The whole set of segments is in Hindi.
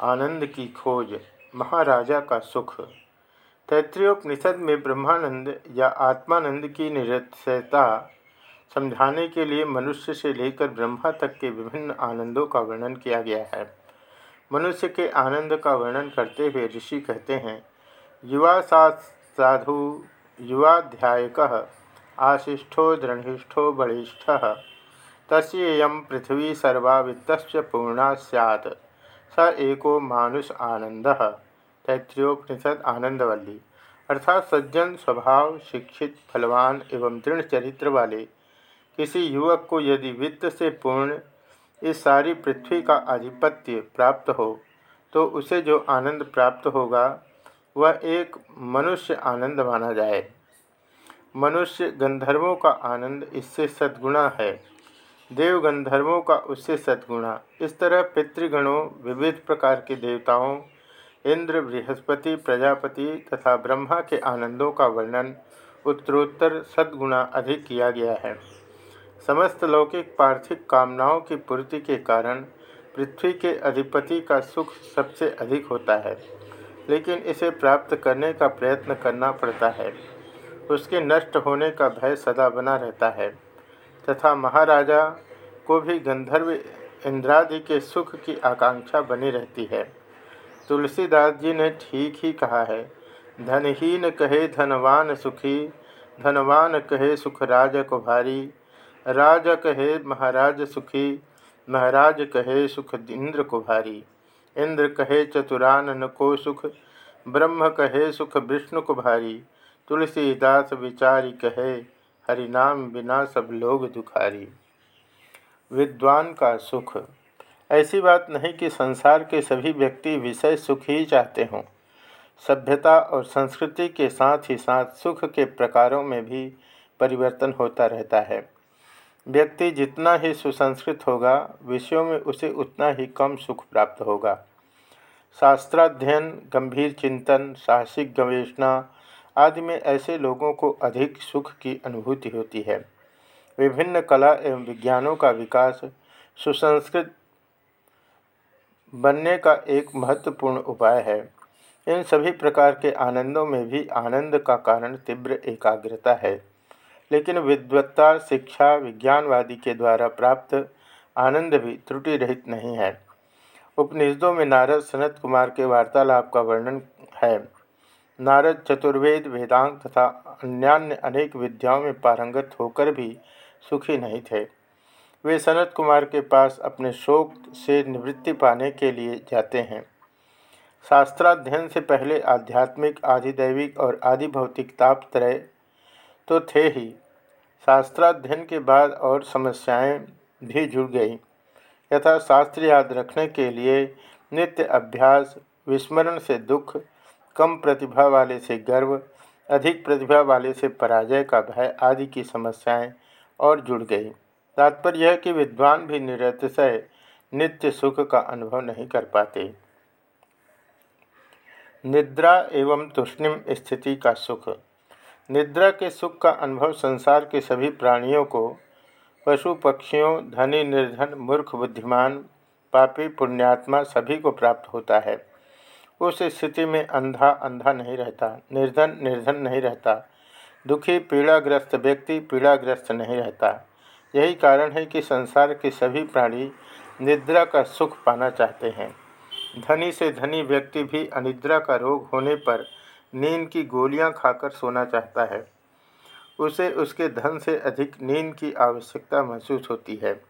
आनंद की खोज, महाराजा का सुख। तैतृयोपनिषद में ब्रह्मानंद या आत्मानंद की निरक्षता समझाने के लिए मनुष्य से लेकर ब्रह्मा तक के विभिन्न आनंदों का वर्णन किया गया है। मनुष्य के आनंद का वर्णन करते हुए ऋषि कहते हैं, युवा साधु, युवाध्यायक, आशिष्ठो दृढ़िष्ठो बलिष्ठ, तस्येयं पृथ्वी सर्वा वित्त पूर्णा सैत् स एको मानुष आनंद तैत्रियोपनिषद आनंदवल्ली अर्थात सज्जन, स्वभाव, शिक्षित फलवान एवं दृढ़ चरित्र वाले, किसी युवक को यदि वित्त से पूर्ण इस सारी पृथ्वी का आधिपत्य प्राप्त हो तो उसे जो आनंद प्राप्त होगा, वह एक मनुष्य आनंद माना जाए। मनुष्य गंधर्वों का आनंद इससे सद्गुणा है। देव गंधर्वों का उससे सद्गुणा। इस तरह पितृगणों, विविध प्रकार के देवताओं, इंद्र, बृहस्पति, प्रजापति तथा ब्रह्मा के आनंदों का वर्णन, उत्तरोत्तर सद्गुणा अधिक किया गया है। समस्त लौकिक पार्थिव कामनाओं की पूर्ति के कारण पृथ्वी के अधिपति का सुख सबसे अधिक होता है, लेकिन इसे प्राप्त करने का प्रयत्न करना पड़ता है। उसके नष्ट होने का भय सदा बना रहता है। तथा महाराजा को भी गंधर्व इंद्रादि के सुख की आकांक्षा बनी रहती है। तुलसीदास जी ने ठीक ही कहा है, धनहीन कहे धनवान सुखी, धनवान कहे सुख राज को भारी राज कहे महाराज सुखी, महाराज कहे सुख इंद्र को भारी इंद्र कहे चतुरानन को सुख, ब्रह्म कहे सुख विष्णु को भारी तुलसीदास विचारी कहे हरिनाम बिना सब लोग दुखारी। विद्वान का सुख। ऐसी बात नहीं कि संसार के सभी व्यक्ति विषय सुख ही चाहते हों। सभ्यता और संस्कृति के साथ ही साथ सुख के प्रकारों में भी परिवर्तन होता रहता है। व्यक्ति जितना ही सुसंस्कृत होगा, विषयों में उसे उतना ही कम सुख प्राप्त होगा। शास्त्राध्ययन, गंभीर चिंतन, साहसिक गवेषणा आदि में ऐसे लोगों को अधिक सुख की अनुभूति होती है। विभिन्न कला एवं विज्ञानों का विकास सुसंस्कृत बनने का एक महत्वपूर्ण उपाय है। इन सभी प्रकार के आनंदों में भी आनंद का कारण तीव्र एकाग्रता है। लेकिन विद्वत्ता, शिक्षा, विज्ञानवादी के द्वारा प्राप्त आनंद भी त्रुटि रहित नहीं है। उपनिषदों में नारद सनत कुमार के वार्तालाप का वर्णन है। नारद चतुर्वेद वेदांत तथा अन्यान्य अनेक विद्याओं में पारंगत होकर भी सुखी नहीं थे। वे सनत कुमार के पास अपने शोक से निवृत्ति पाने के लिए जाते हैं। शास्त्राध्ययन से पहले आध्यात्मिक, आधिदैविक और आदि भौतिक ताप त्रय तो थे ही। शास्त्राध्ययन के बाद और समस्याएँ भी जुड़ गई। यथा शास्त्र याद रखने के लिए नित्य अभ्यास, विस्मरण से दुख कम प्रतिभा वाले से गर्व, अधिक प्रतिभा वाले से पराजय का भय आदि की समस्याएँ और जुड़ गई। तात्पर्य यह कि विद्वान भी निरतिशय नित्य सुख का अनुभव नहीं कर पाते। निद्रा एवं तुष्णिम स्थिति का सुख। निद्रा के सुख का अनुभव संसार के सभी प्राणियों को, पशु पक्षियों, धनी निर्धन, मूर्ख बुद्धिमान, पापी पुण्यात्मा सभी को प्राप्त होता है। उस स्थिति में अंधा अंधा नहीं रहता, निर्धन निर्धन नहीं रहता, दुखी, पीड़ाग्रस्त व्यक्ति पीड़ाग्रस्त नहीं रहता। यही कारण है कि संसार के सभी प्राणी निद्रा का सुख पाना चाहते हैं। धनी से धनी व्यक्ति भी अनिद्रा का रोग होने पर नींद की गोलियाँ खाकर सोना चाहता है। उसे, उसके धन से अधिक नींद की आवश्यकता महसूस होती है।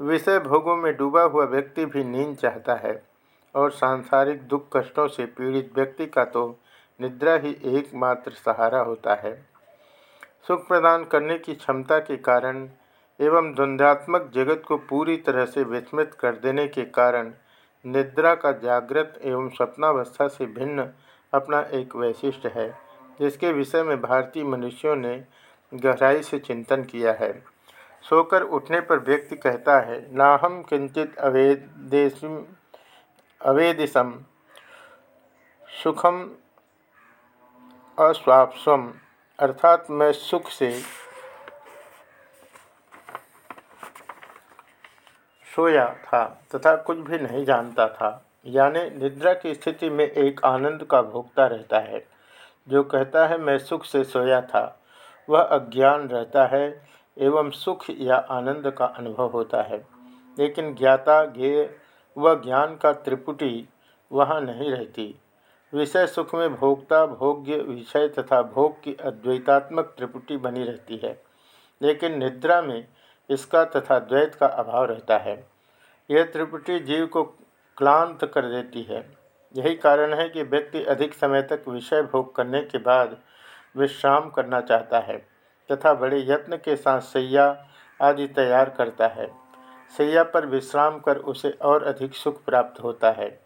विषय भोगों में डूबा हुआ व्यक्ति भी नींद चाहता है। और सांसारिक दुख कष्टों से पीड़ित व्यक्ति का तो निद्रा ही एकमात्र सहारा होता है। सुख प्रदान करने की क्षमता के कारण एवं द्वंद्वात्मक जगत को पूरी तरह से विस्मृत कर देने के कारण निद्रा का जागृत एवं स्वप्नावस्था से भिन्न अपना एक वैशिष्ट है, जिसके विषय में भारतीय मनुष्यों ने गहराई से चिंतन किया है। सोकर उठने पर व्यक्ति कहता है ना हम किंचित अवेदेश अवेदिशम। सुखम अस्वापस्वम अर्थात मैं सुख से सोया था तथा कुछ भी नहीं जानता था। यानी निद्रा की स्थिति में एक आनंद का भोगता रहता है, जो कहता है मैं सुख से सोया था। वह अज्ञान रहता है एवं सुख या आनंद का अनुभव होता है। लेकिन ज्ञाता ज्ञेय व ज्ञान का त्रिपुटी वहाँ नहीं रहती। विषय सुख में भोक्ता, भोग्य विषय तथा भोग की अद्वैतात्मक त्रिपुटी बनी रहती है। लेकिन निद्रा में इसका तथा द्वैत का अभाव रहता है। यह त्रिपुटी जीव को क्लांत कर देती है। यही कारण है कि व्यक्ति अधिक समय तक विषय भोग करने के बाद विश्राम करना चाहता है तथा बड़े यत्न के साथ सैया आदि तैयार करता है। सैया पर विश्राम कर उसे और अधिक सुख प्राप्त होता है।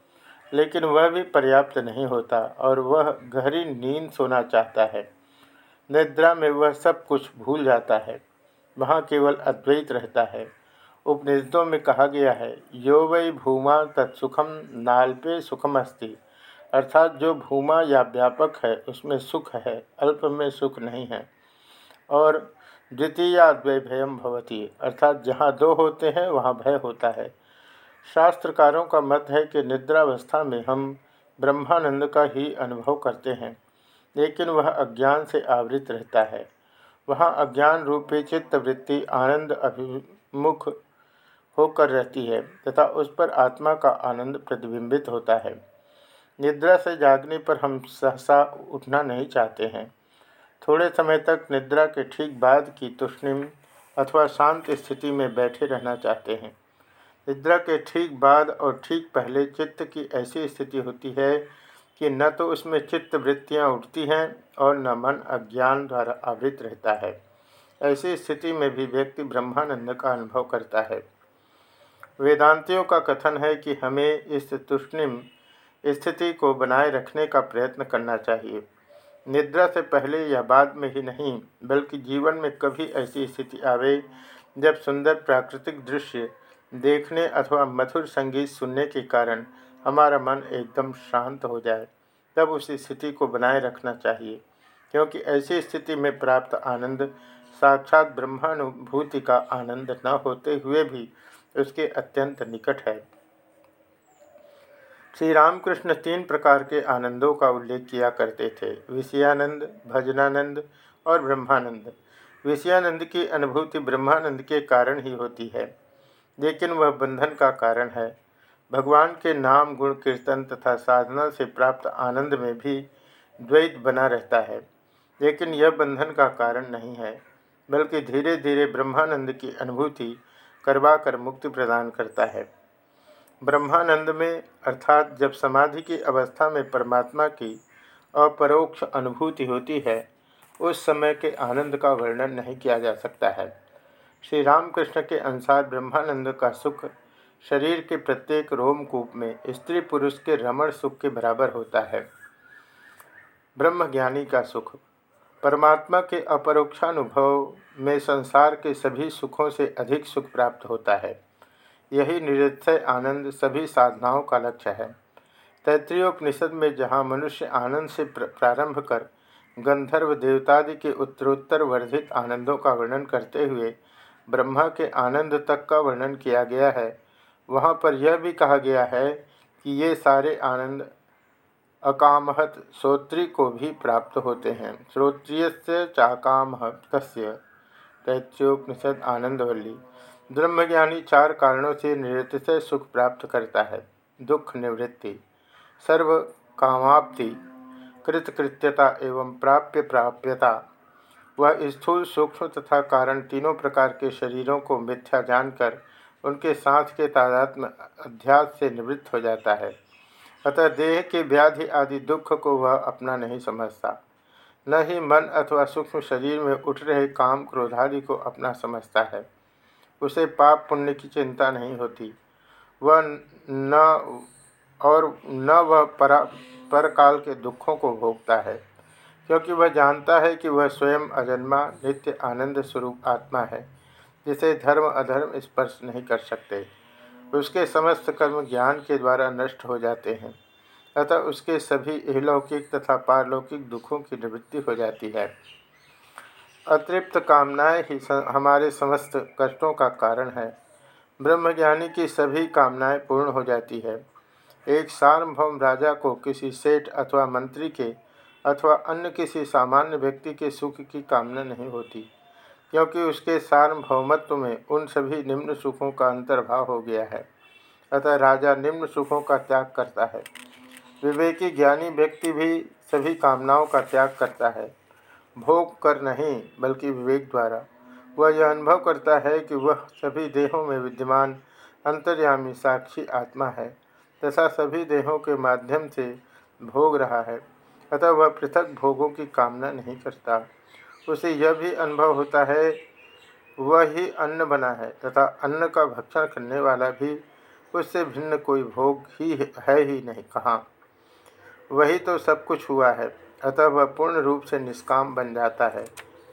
लेकिन वह भी पर्याप्त नहीं होता और वह गहरी नींद सोना चाहता है। निद्रा में वह सब कुछ भूल जाता है। वहाँ केवल अद्वैत रहता है। उपनिषदों में कहा गया है, यो वै भूमा तत्सुखम नाल्पे सुखम अस्ति अर्थात जो भूमा या व्यापक है, उसमें सुख है, अल्प में सुख नहीं है। और द्वितीया द्वैभयम भवती, अर्थात जहाँ दो होते हैं, वहाँ भय होता है। शास्त्रकारों का मत है कि निद्रावस्था में हम ब्रह्मानंद का ही अनुभव करते हैं, लेकिन वह अज्ञान से आवृत रहता है। वहाँ अज्ञान रूपी चित्तवृत्ति आनंद अभिमुख होकर रहती है, तथा उस पर आत्मा का आनंद प्रतिबिंबित होता है। निद्रा से जागने पर हम सहसा उठना नहीं चाहते हैं। थोड़े समय तक निद्रा के ठीक बाद की तुष्णिम अथवा शांत स्थिति में बैठे रहना चाहते हैं। निद्रा के ठीक बाद और ठीक पहले चित्त की ऐसी स्थिति होती है कि न तो उसमें चित्त वृत्तियाँ उठती हैं और न मन अज्ञान द्वारा आवृत रहता है। ऐसी स्थिति में भी व्यक्ति ब्रह्मानंद का अनुभव करता है। वेदांतियों का कथन है कि हमें इस तुष्णिम स्थिति को बनाए रखने का प्रयत्न करना चाहिए। निद्रा से पहले या बाद में ही नहीं, बल्कि जीवन में कभी ऐसी स्थिति आवे, जब सुंदर प्राकृतिक दृश्य देखने अथवा मधुर संगीत सुनने के कारण हमारा मन एकदम शांत हो जाए, तब उस स्थिति को बनाए रखना चाहिए। क्योंकि ऐसी स्थिति में प्राप्त आनंद, साक्षात ब्रह्मानुभूति का आनंद न होते हुए भी उसके अत्यंत निकट है। श्री रामकृष्ण तीन प्रकार के आनंदों का उल्लेख किया करते थे, विषयानंद, भजनानंद और ब्रह्मानंद। विषयानंद की अनुभूति ब्रह्मानंद के कारण ही होती है, लेकिन वह बंधन का कारण है। भगवान के नाम, गुण, कीर्तन तथा साधना से प्राप्त आनंद में भी द्वैत बना रहता है, लेकिन यह बंधन का कारण नहीं है, बल्कि धीरे धीरे ब्रह्मानंद की अनुभूति करवा कर मुक्ति प्रदान करता है। ब्रह्मानंद में, अर्थात जब समाधि की अवस्था में परमात्मा की अपरोक्ष अनुभूति होती है, उस समय के आनंद का वर्णन नहीं किया जा सकता है। श्री रामकृष्ण के अनुसार ब्रह्मानंद का सुख शरीर के प्रत्येक रोमकूप में, स्त्री पुरुष के रमण सुख के बराबर होता है। ब्रह्मज्ञानी का सुख, परमात्मा के अपरोक्षानुभव में संसार के सभी सुखों से अधिक सुख प्राप्त होता है। यही निरक्षय आनंद सभी साधनाओं का लक्ष्य है। तैतृयोपनिषद में जहाँ मनुष्य आनंद से प्रारंभ कर गंधर्व देवतादि के उत्तरोत्तर वर्धित आनंदों का वर्णन करते हुए ब्रह्मा के आनंद तक का वर्णन किया गया है, वहाँ पर यह भी कहा गया है कि ये सारे आनंद अकामहत श्रोत्री को भी प्राप्त होते हैं। श्रोत्रिय चाकामहत तैत्योपनिषद आनंदवल्ली। ब्रह्मज्ञानी चार कारणों से निरतिशय सुख प्राप्त करता है। दुख, निवृत्ति। सर्व कामाप्ति, कृतकृत्यता एवं प्राप्य प्राप्यता। वह स्थूल, सूक्ष्म तथा कारण तीनों प्रकार के शरीरों को मिथ्या जानकर उनके साथ के तादात्म अध्यास से निवृत्त हो जाता है। अतः देह के व्याधि आदि दुख को वह अपना नहीं समझता। न ही मन अथवा सूक्ष्म शरीर में उठ रहे काम क्रोधादि को अपना समझता है। उसे पाप पुण्य की चिंता नहीं होती। वह न और न वह पर, परकाल के दुखों को भोगता है, क्योंकि वह जानता है कि वह स्वयं अजन्मा, नित्य आनंद स्वरूप आत्मा है, जिसे धर्म अधर्म स्पर्श नहीं कर सकते। उसके समस्त कर्म ज्ञान के द्वारा नष्ट हो जाते हैं, अतः उसके सभी इहलौकिक तथा पारलौकिक दुखों की निवृत्ति हो जाती है। अतृप्त कामनाएँ ही हमारे समस्त कष्टों का कारण है। ब्रह्मज्ञानी की सभी कामनाएँ पूर्ण हो जाती है। एक सार्वभौम राजा को किसी सेठ अथवा मंत्री के अथवा अन्य किसी सामान्य व्यक्ति के सुख की कामना नहीं होती, क्योंकि उसके सार्वभौमत्व में उन सभी निम्न सुखों का अंतर्भाव हो गया है। अतः राजा निम्न सुखों का त्याग करता है। विवेकी ज्ञानी व्यक्ति भी सभी कामनाओं का त्याग करता है। भोग कर नहीं, बल्कि विवेक द्वारा। वह यह अनुभव करता है कि वह सभी देहों में विद्यमान, अंतर्यामी, साक्षी आत्मा है, तथा सभी देहों के माध्यम से भोग रहा है, अतः वह पृथक भोगों की कामना नहीं करता। उसे यह भी अनुभव होता है, वह ही अन्न बना है, तथा अन्न का भक्षण करने वाला भी, उससे भिन्न कोई भोग ही है ही नहीं, कहाँ। वही तो सब कुछ हुआ है। अतः वह पूर्ण रूप से निष्काम बन जाता है।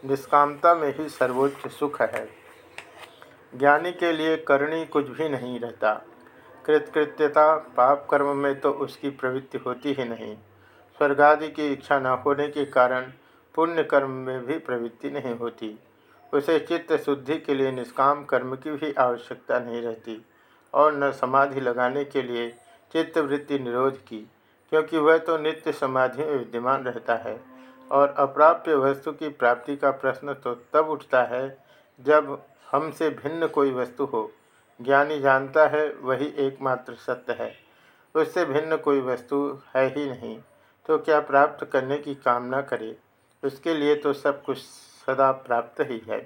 निष्कामता में ही सर्वोच्च सुख है। ज्ञानी के लिए करणी कुछ भी नहीं रहता। कृतकृत्यता पाप कर्म में तो उसकी प्रवृत्ति होती ही नहीं। स्वर्गादि की इच्छा न होने के कारण पुण्य कर्म में भी प्रवृत्ति नहीं होती। उसे चित्त शुद्धि के लिए निष्काम कर्म की भी आवश्यकता नहीं रहती और न समाधि लगाने के लिए चित्तवृत्ति निरोध की। क्योंकि वह तो नित्य समाधि में विद्यमान रहता है और अप्राप्य वस्तु की प्राप्ति का प्रश्न तो तब उठता है जब हमसे भिन्न कोई वस्तु हो। ज्ञानी जानता है वही एकमात्र सत्य है। उससे भिन्न कोई वस्तु है ही नहीं तो क्या प्राप्त करने की कामना करे? उसके लिए तो सब कुछ सदा प्राप्त ही है।